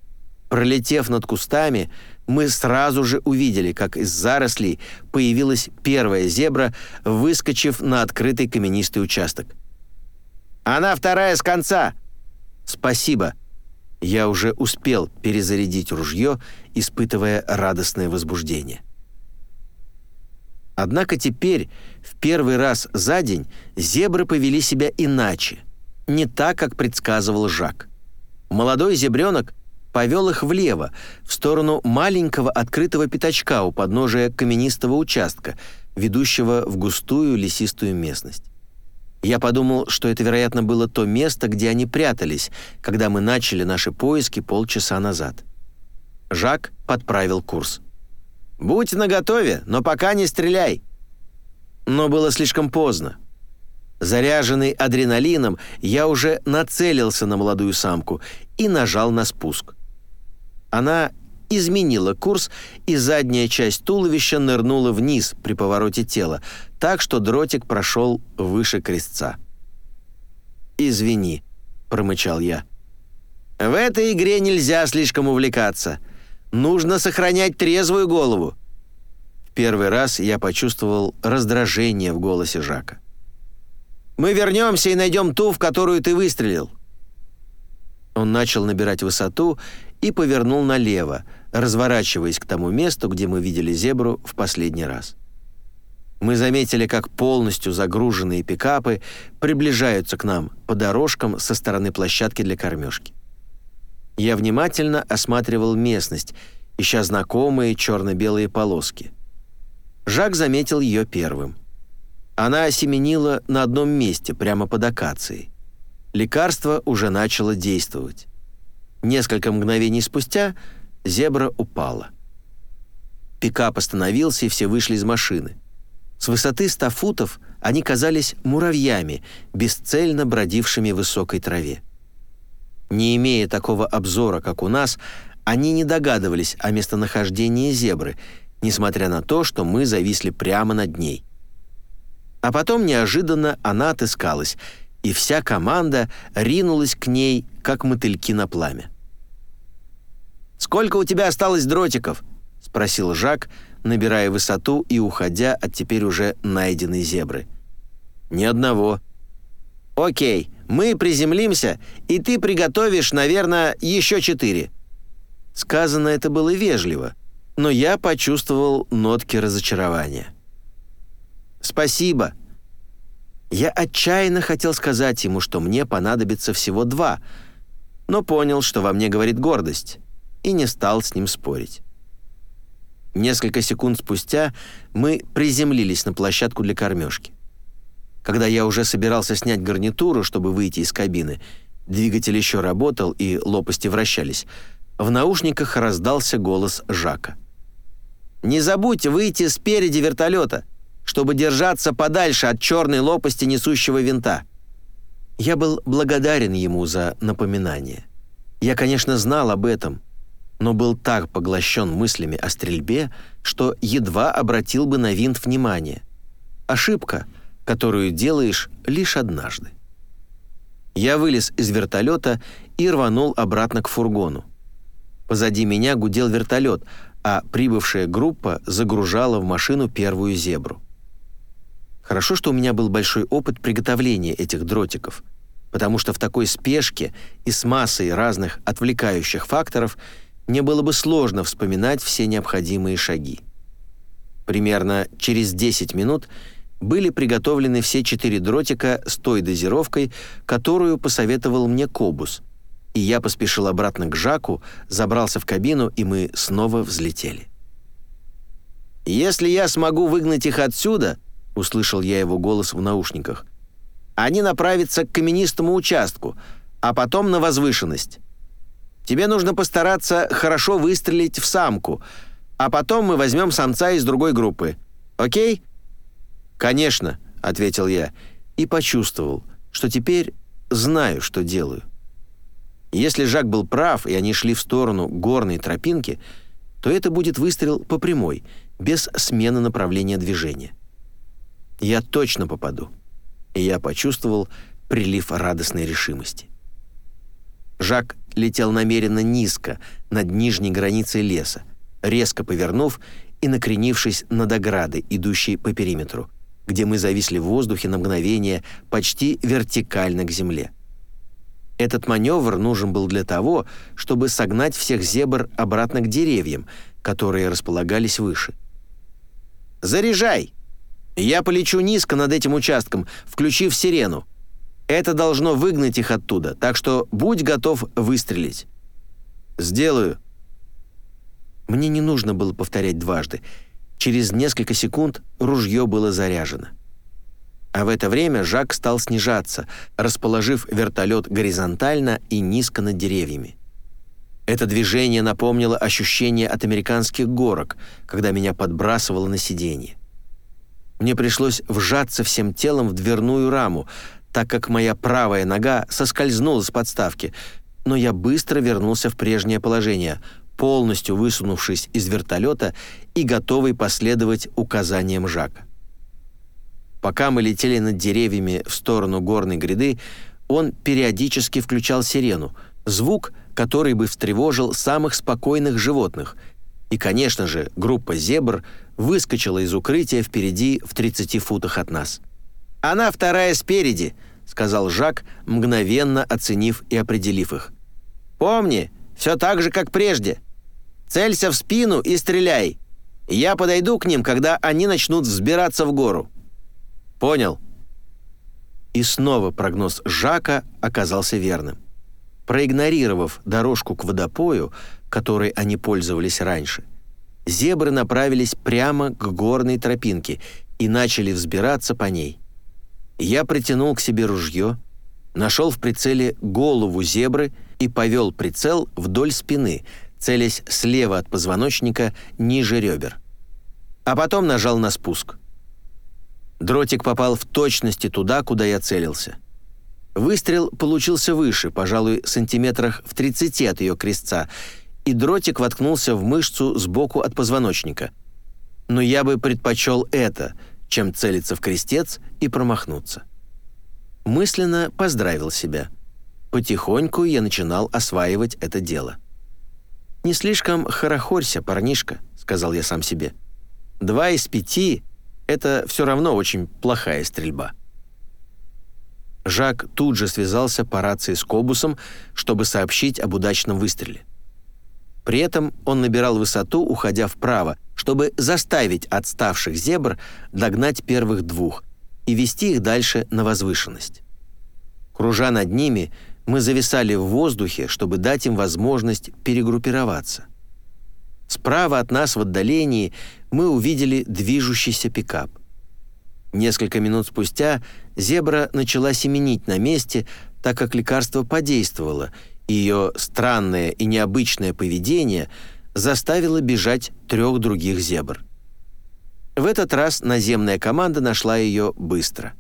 Пролетев над кустами, мы сразу же увидели, как из зарослей появилась первая зебра, выскочив на открытый каменистый участок. «Она вторая с конца!» «Спасибо!» Я уже успел перезарядить ружье, испытывая радостное возбуждение. Однако теперь, в первый раз за день, зебры повели себя иначе, не так, как предсказывал Жак. Молодой зебренок повел их влево, в сторону маленького открытого пятачка у подножия каменистого участка, ведущего в густую лесистую местность. Я подумал, что это, вероятно, было то место, где они прятались, когда мы начали наши поиски полчаса назад. Жак подправил курс. «Будь наготове, но пока не стреляй!» Но было слишком поздно. Заряженный адреналином, я уже нацелился на молодую самку и нажал на спуск. Она изменила курс, и задняя часть туловища нырнула вниз при повороте тела, так что дротик прошел выше крестца. «Извини», — промычал я. «В этой игре нельзя слишком увлекаться. Нужно сохранять трезвую голову». В первый раз я почувствовал раздражение в голосе Жака. «Мы вернемся и найдем ту, в которую ты выстрелил». Он начал набирать высоту и повернул налево, разворачиваясь к тому месту, где мы видели зебру в последний раз. Мы заметили, как полностью загруженные пикапы приближаются к нам по дорожкам со стороны площадки для кормежки. Я внимательно осматривал местность, ища знакомые черно-белые полоски. Жак заметил ее первым. Она осеменила на одном месте, прямо под акацией. Лекарство уже начало действовать. Несколько мгновений спустя зебра упала. Пикап остановился, и все вышли из машины. С высоты ста футов они казались муравьями, бесцельно бродившими в высокой траве. Не имея такого обзора, как у нас, они не догадывались о местонахождении зебры, несмотря на то, что мы зависли прямо над ней. А потом неожиданно она отыскалась, и вся команда ринулась к ней, как мотыльки на пламя. «Сколько у тебя осталось дротиков?» — спросил Жак, набирая высоту и уходя от теперь уже найденной зебры. «Ни одного». «Окей, мы приземлимся, и ты приготовишь, наверное, еще четыре». Сказано это было вежливо, но я почувствовал нотки разочарования. «Спасибо». Я отчаянно хотел сказать ему, что мне понадобится всего два, но понял, что во мне говорит гордость, и не стал с ним спорить. Несколько секунд спустя мы приземлились на площадку для кормежки. Когда я уже собирался снять гарнитуру, чтобы выйти из кабины, двигатель еще работал и лопасти вращались, в наушниках раздался голос Жака. «Не забудь выйти спереди вертолета, чтобы держаться подальше от черной лопасти несущего винта». Я был благодарен ему за напоминание. Я, конечно, знал об этом, но был так поглощен мыслями о стрельбе, что едва обратил бы на винт внимание. Ошибка, которую делаешь лишь однажды. Я вылез из вертолета и рванул обратно к фургону. Позади меня гудел вертолет, а прибывшая группа загружала в машину первую зебру. Хорошо, что у меня был большой опыт приготовления этих дротиков, потому что в такой спешке и с массой разных отвлекающих факторов – мне было бы сложно вспоминать все необходимые шаги. Примерно через 10 минут были приготовлены все четыре дротика с той дозировкой, которую посоветовал мне Кобус, и я поспешил обратно к Жаку, забрался в кабину, и мы снова взлетели. «Если я смогу выгнать их отсюда», — услышал я его голос в наушниках, «они направятся к каменистому участку, а потом на возвышенность. Тебе нужно постараться хорошо выстрелить в самку, а потом мы возьмем самца из другой группы. Окей?» «Конечно», — ответил я и почувствовал, что теперь знаю, что делаю. Если Жак был прав, и они шли в сторону горной тропинки, то это будет выстрел по прямой, без смены направления движения. Я точно попаду. И я почувствовал прилив радостной решимости. Жак летел намеренно низко, над нижней границей леса, резко повернув и накренившись над оградой, идущей по периметру, где мы зависли в воздухе на мгновение почти вертикально к земле. Этот маневр нужен был для того, чтобы согнать всех зебр обратно к деревьям, которые располагались выше. «Заряжай! Я полечу низко над этим участком, включив сирену. Это должно выгнать их оттуда, так что будь готов выстрелить». «Сделаю». Мне не нужно было повторять дважды. Через несколько секунд ружье было заряжено. А в это время Жак стал снижаться, расположив вертолет горизонтально и низко над деревьями. Это движение напомнило ощущение от американских горок, когда меня подбрасывало на сиденье. Мне пришлось вжаться всем телом в дверную раму, так как моя правая нога соскользнула с подставки, но я быстро вернулся в прежнее положение, полностью высунувшись из вертолета и готовый последовать указаниям Жака. Пока мы летели над деревьями в сторону горной гряды, он периодически включал сирену, звук, который бы встревожил самых спокойных животных. И, конечно же, группа зебр выскочила из укрытия впереди в 30 футах от нас. «Она вторая спереди», — сказал Жак, мгновенно оценив и определив их. «Помни, все так же, как прежде. Целься в спину и стреляй. Я подойду к ним, когда они начнут взбираться в гору». Понял?» И снова прогноз Жака оказался верным. Проигнорировав дорожку к водопою, которой они пользовались раньше, зебры направились прямо к горной тропинке и начали взбираться по ней. Я притянул к себе ружье, нашел в прицеле голову зебры и повел прицел вдоль спины, целясь слева от позвоночника ниже ребер. А потом нажал на спуск. Дротик попал в точности туда, куда я целился. Выстрел получился выше, пожалуй, сантиметрах в 30 от ее крестца, и дротик воткнулся в мышцу сбоку от позвоночника. Но я бы предпочел это, чем целиться в крестец и промахнуться. Мысленно поздравил себя. Потихоньку я начинал осваивать это дело. «Не слишком хорохорься, парнишка», — сказал я сам себе. «Два из пяти это все равно очень плохая стрельба. Жак тут же связался по рации с Кобусом, чтобы сообщить об удачном выстреле. При этом он набирал высоту, уходя вправо, чтобы заставить отставших зебр догнать первых двух и вести их дальше на возвышенность. Кружа над ними, мы зависали в воздухе, чтобы дать им возможность перегруппироваться. Справа от нас в отдалении мы увидели движущийся пикап. Несколько минут спустя зебра начала семенить на месте, так как лекарство подействовало, ее странное и необычное поведение заставило бежать трех других зебр. В этот раз наземная команда нашла ее быстро.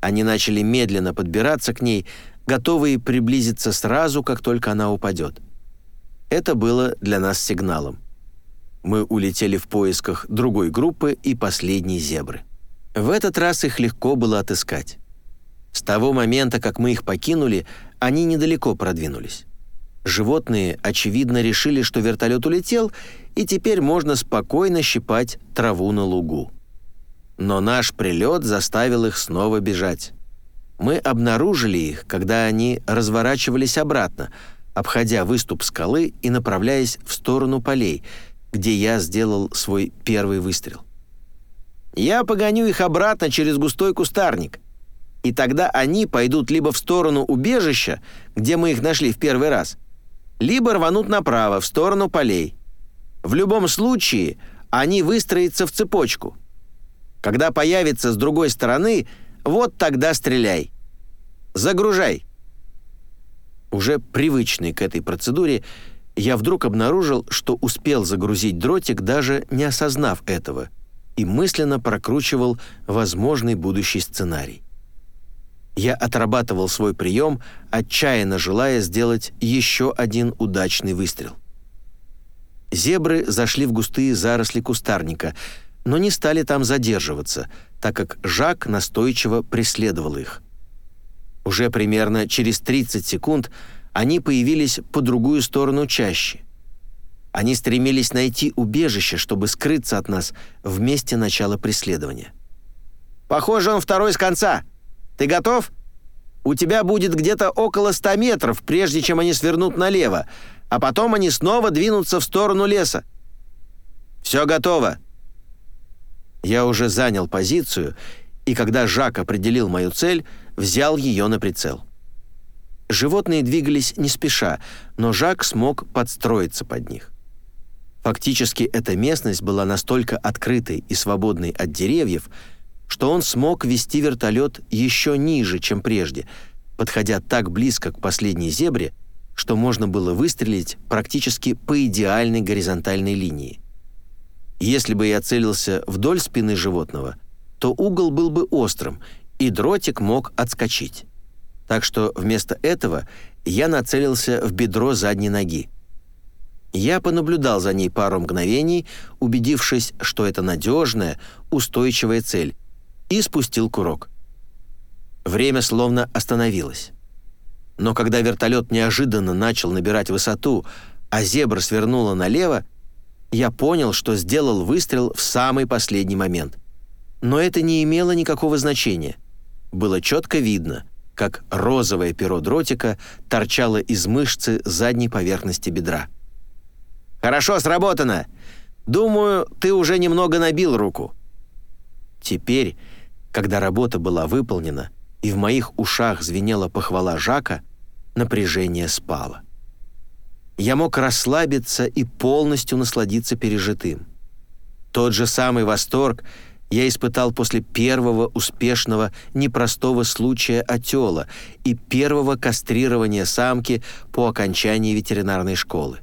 Они начали медленно подбираться к ней, готовые приблизиться сразу, как только она упадет. Это было для нас сигналом. Мы улетели в поисках другой группы и последней зебры. В этот раз их легко было отыскать. С того момента, как мы их покинули, они недалеко продвинулись. Животные, очевидно, решили, что вертолет улетел, и теперь можно спокойно щипать траву на лугу. Но наш прилет заставил их снова бежать. Мы обнаружили их, когда они разворачивались обратно, обходя выступ скалы и направляясь в сторону полей, где я сделал свой первый выстрел. Я погоню их обратно через густой кустарник, и тогда они пойдут либо в сторону убежища, где мы их нашли в первый раз, либо рванут направо, в сторону полей. В любом случае, они выстроятся в цепочку. Когда появится с другой стороны, вот тогда стреляй. Загружай. Уже привычный к этой процедуре, я вдруг обнаружил, что успел загрузить дротик, даже не осознав этого, и мысленно прокручивал возможный будущий сценарий. Я отрабатывал свой прием, отчаянно желая сделать еще один удачный выстрел. Зебры зашли в густые заросли кустарника, но не стали там задерживаться, так как Жак настойчиво преследовал их. Уже примерно через 30 секунд они появились по другую сторону чаще. Они стремились найти убежище, чтобы скрыться от нас в месте начала преследования. «Похоже, он второй с конца. Ты готов?» У тебя будет где-то около 100 метров, прежде чем они свернут налево, а потом они снова двинутся в сторону леса. Все готово. Я уже занял позицию, и когда Жак определил мою цель, взял ее на прицел. Животные двигались не спеша, но Жак смог подстроиться под них. Фактически эта местность была настолько открытой и свободной от деревьев, что он смог вести вертолет еще ниже, чем прежде, подходя так близко к последней зебре, что можно было выстрелить практически по идеальной горизонтальной линии. Если бы я целился вдоль спины животного, то угол был бы острым, и дротик мог отскочить. Так что вместо этого я нацелился в бедро задней ноги. Я понаблюдал за ней пару мгновений, убедившись, что это надежная, устойчивая цель, и спустил курок. Время словно остановилось. Но когда вертолет неожиданно начал набирать высоту, а зебра свернула налево, я понял, что сделал выстрел в самый последний момент. Но это не имело никакого значения. Было четко видно, как розовое перо дротика торчало из мышцы задней поверхности бедра. «Хорошо сработано! Думаю, ты уже немного набил руку». Теперь, когда работа была выполнена, и в моих ушах звенела похвала Жака, напряжение спало. Я мог расслабиться и полностью насладиться пережитым. Тот же самый восторг я испытал после первого успешного непростого случая отела и первого кастрирования самки по окончании ветеринарной школы.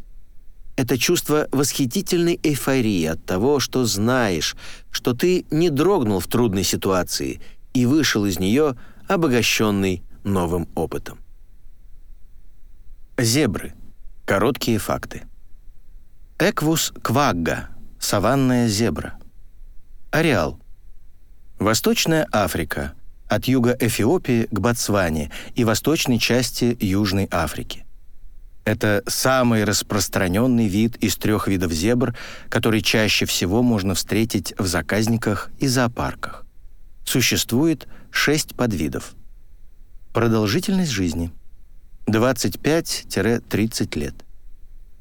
Это чувство восхитительной эйфории от того, что знаешь, что ты не дрогнул в трудной ситуации и вышел из нее обогащенный новым опытом. Зебры. Короткие факты. Эквус квагга. Саванная зебра. Ареал. Восточная Африка. От юга Эфиопии к Ботсване и восточной части Южной Африки. Это самый распространенный вид из трех видов зебр, который чаще всего можно встретить в заказниках и зоопарках. Существует шесть подвидов. Продолжительность жизни – 25-30 лет.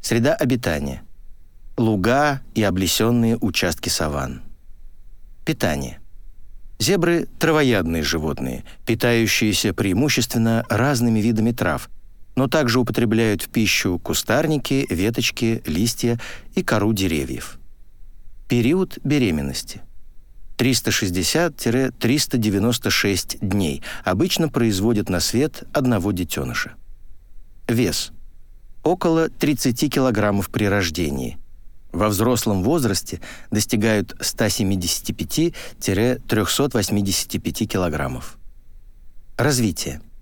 Среда обитания – луга и облесенные участки саванн. Питание. Зебры – травоядные животные, питающиеся преимущественно разными видами трав, но также употребляют в пищу кустарники, веточки, листья и кору деревьев. Период беременности – 360-396 дней обычно производят на свет одного детеныша. Вес – около 30 килограммов при рождении. Во взрослом возрасте достигают 175-385 килограммов. Развитие –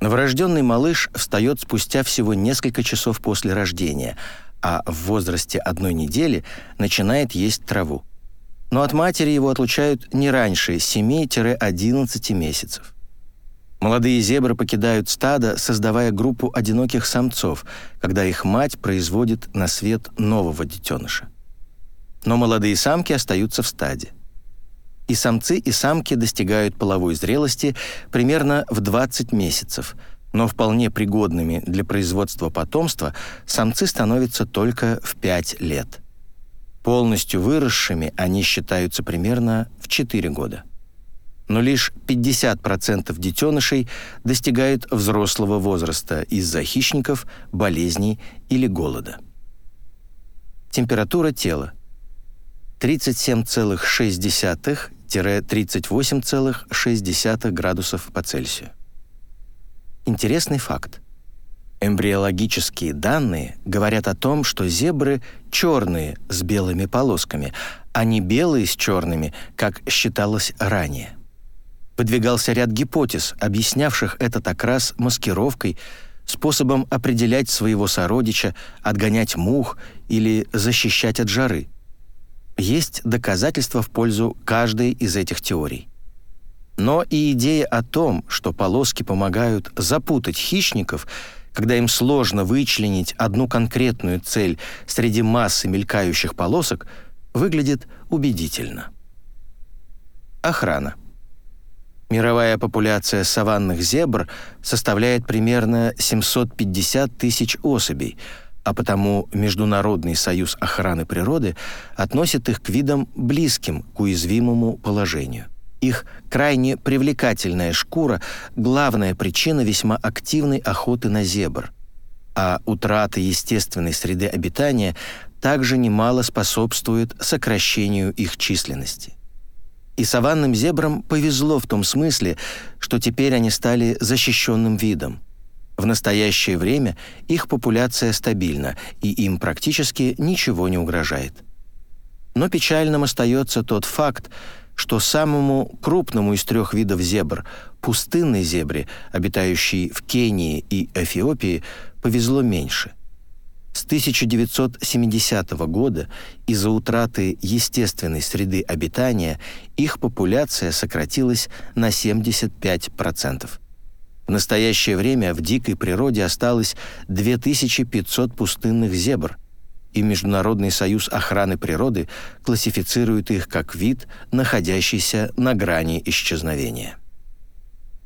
Новорожденный малыш встает спустя всего несколько часов после рождения, а в возрасте одной недели начинает есть траву. Но от матери его отлучают не раньше 7-11 месяцев. Молодые зебры покидают стадо, создавая группу одиноких самцов, когда их мать производит на свет нового детеныша. Но молодые самки остаются в стаде и самцы и самки достигают половой зрелости примерно в 20 месяцев, но вполне пригодными для производства потомства самцы становятся только в 5 лет. Полностью выросшими они считаются примерно в 4 года. Но лишь 50% детенышей достигают взрослого возраста из-за хищников, болезней или голода. Температура тела 37,6 38,6 градусов по Цельсию. Интересный факт. Эмбриологические данные говорят о том, что зебры черные с белыми полосками, а не белые с черными, как считалось ранее. Подвигался ряд гипотез, объяснявших этот окрас маскировкой, способом определять своего сородича, отгонять мух или защищать от жары – есть доказательства в пользу каждой из этих теорий. Но и идея о том, что полоски помогают запутать хищников, когда им сложно вычленить одну конкретную цель среди массы мелькающих полосок, выглядит убедительно. Охрана. Мировая популяция саванных зебр составляет примерно 750 тысяч особей, а потому Международный союз охраны природы относит их к видам близким к уязвимому положению. Их крайне привлекательная шкура – главная причина весьма активной охоты на зебр, а утрата естественной среды обитания также немало способствует сокращению их численности. И саванным зебрам повезло в том смысле, что теперь они стали защищенным видом. В настоящее время их популяция стабильна, и им практически ничего не угрожает. Но печальным остается тот факт, что самому крупному из трех видов зебр, пустынной зебре, обитающей в Кении и Эфиопии, повезло меньше. С 1970 года из-за утраты естественной среды обитания их популяция сократилась на 75%. В настоящее время в дикой природе осталось 2500 пустынных зебр, и Международный союз охраны природы классифицирует их как вид, находящийся на грани исчезновения.